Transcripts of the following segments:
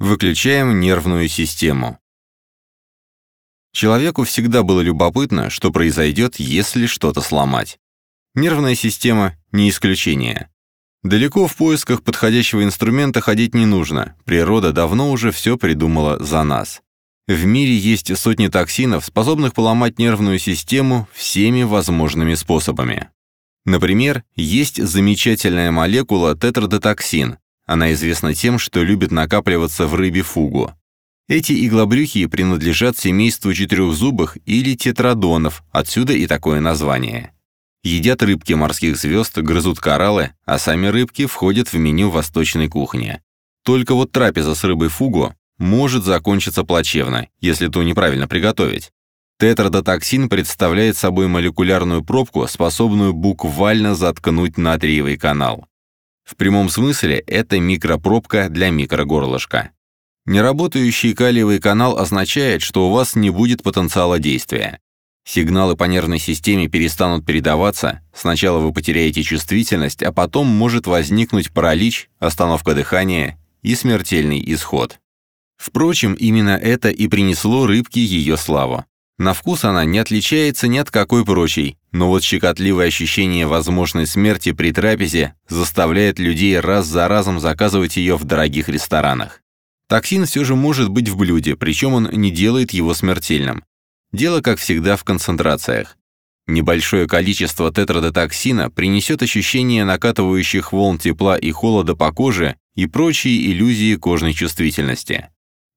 Выключаем нервную систему. Человеку всегда было любопытно, что произойдет, если что-то сломать. Нервная система – не исключение. Далеко в поисках подходящего инструмента ходить не нужно, природа давно уже все придумала за нас. В мире есть сотни токсинов, способных поломать нервную систему всеми возможными способами. Например, есть замечательная молекула тетрадотоксин, она известна тем, что любит накапливаться в рыбе фугу. Эти иглобрюхи принадлежат семейству четырехзубых или тетрадонов, отсюда и такое название. Едят рыбки морских звезд, грызут кораллы, а сами рыбки входят в меню восточной кухни. Только вот трапеза с рыбой фугу может закончиться плачевно, если то неправильно приготовить. Тетрадотоксин представляет собой молекулярную пробку, способную буквально заткнуть натриевый канал. В прямом смысле это микропробка для микрогорлышка. Неработающий калиевый канал означает, что у вас не будет потенциала действия. Сигналы по нервной системе перестанут передаваться, сначала вы потеряете чувствительность, а потом может возникнуть паралич, остановка дыхания и смертельный исход. Впрочем, именно это и принесло рыбке ее славу. На вкус она не отличается ни от какой прочей, но вот щекотливое ощущение возможной смерти при трапезе заставляет людей раз за разом заказывать ее в дорогих ресторанах. Токсин все же может быть в блюде, причем он не делает его смертельным. Дело, как всегда, в концентрациях. Небольшое количество тетрадотоксина принесет ощущение накатывающих волн тепла и холода по коже и прочие иллюзии кожной чувствительности.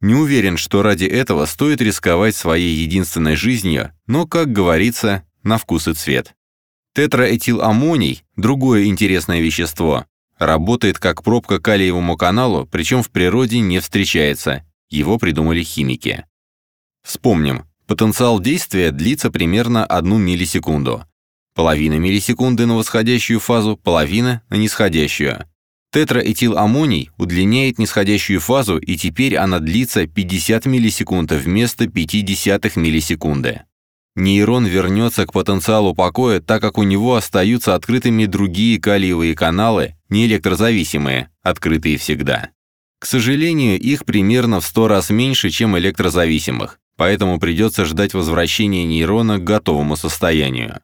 Не уверен, что ради этого стоит рисковать своей единственной жизнью, но, как говорится, на вкус и цвет. Тетраэтиламоний – другое интересное вещество. Работает как пробка калиевому каналу, причем в природе не встречается. Его придумали химики. Вспомним, потенциал действия длится примерно 1 миллисекунду. Половина миллисекунды на восходящую фазу, половина на нисходящую. Тетраэтиламоний удлиняет нисходящую фазу, и теперь она длится 50 миллисекунд вместо 0,5 миллисекунды. Нейрон вернется к потенциалу покоя, так как у него остаются открытыми другие калиевые каналы, не электрозависимые, открытые всегда. К сожалению, их примерно в 100 раз меньше, чем электрозависимых, поэтому придется ждать возвращения нейрона к готовому состоянию.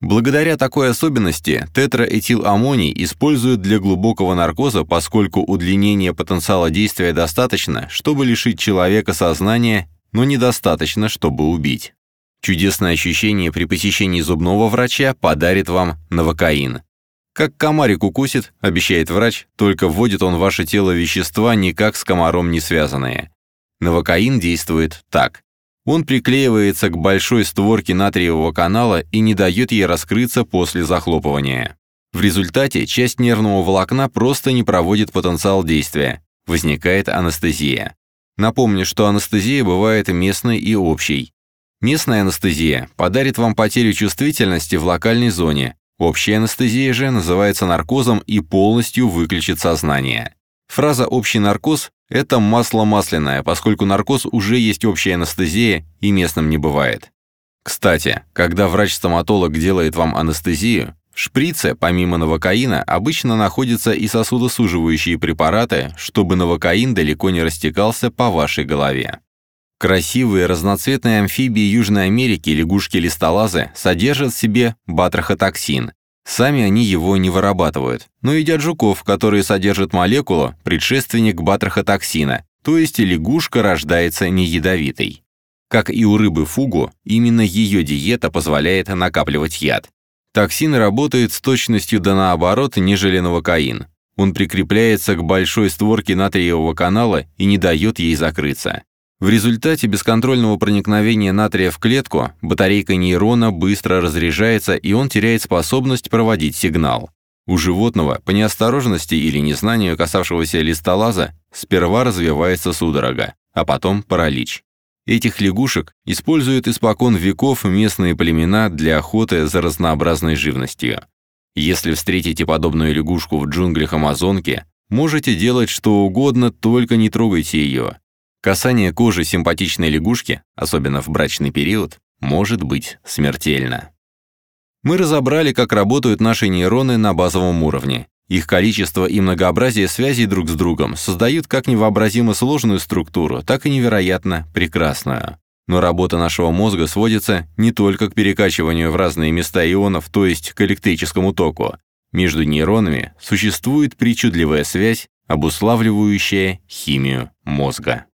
Благодаря такой особенности тетраэтиламоний используют для глубокого наркоза, поскольку удлинения потенциала действия достаточно, чтобы лишить человека сознания, но недостаточно, чтобы убить. Чудесное ощущение при посещении зубного врача подарит вам новокаин. Как комарик укусит, обещает врач, только вводит он в ваше тело вещества, никак с комаром не связанные. Новокаин действует так. Он приклеивается к большой створке натриевого канала и не дает ей раскрыться после захлопывания. В результате часть нервного волокна просто не проводит потенциал действия. Возникает анестезия. Напомню, что анестезия бывает местной и общей. Местная анестезия подарит вам потерю чувствительности в локальной зоне. Общая анестезия же называется наркозом и полностью выключит сознание. Фраза «общий наркоз» — это масло масляное, поскольку наркоз уже есть общая анестезия и местным не бывает. Кстати, когда врач-стоматолог делает вам анестезию, в шприце, помимо новокаина, обычно находятся и сосудосуживающие препараты, чтобы новокаин далеко не растекался по вашей голове. Красивые разноцветные амфибии Южной Америки, лягушки-листолазы, содержат в себе батрахотоксин, Сами они его не вырабатывают, но едят жуков, которые содержат молекулу, предшественник батрахотоксина, то есть лягушка рождается не ядовитой. Как и у рыбы фугу, именно ее диета позволяет накапливать яд. Токсин работает с точностью да наоборот, нежели новокаин. Он прикрепляется к большой створке натриевого канала и не дает ей закрыться. В результате бесконтрольного проникновения натрия в клетку батарейка нейрона быстро разряжается, и он теряет способность проводить сигнал. У животного, по неосторожности или незнанию касавшегося листолаза, сперва развивается судорога, а потом паралич. Этих лягушек используют испокон веков местные племена для охоты за разнообразной живностью. Если встретите подобную лягушку в джунглях Амазонки, можете делать что угодно, только не трогайте ее. Касание кожи симпатичной лягушки, особенно в брачный период, может быть смертельно. Мы разобрали, как работают наши нейроны на базовом уровне. Их количество и многообразие связей друг с другом создают как невообразимо сложную структуру, так и невероятно прекрасную. Но работа нашего мозга сводится не только к перекачиванию в разные места ионов, то есть к электрическому току. Между нейронами существует причудливая связь, обуславливающая химию мозга.